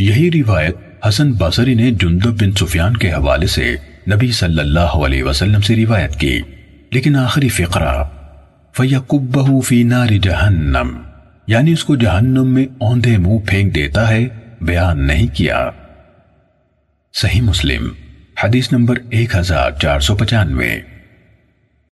یہی روایت حسن بصری نے جندب بن سفیان کے حوالے سے نبی صلی اللہ علیہ وسلم سے روایت کی، لیکن آخری فقرہ، فَيَقُبَّهُ فِي نَارِ جَهَنَّمْ یعنی اس کو جہنم میں اوندے منہ پھینک دیتا ہے، بیان نہیں کیا۔ صحیح مسلم، حدیث نمبر ایک ہزار چار سو پچانوے۔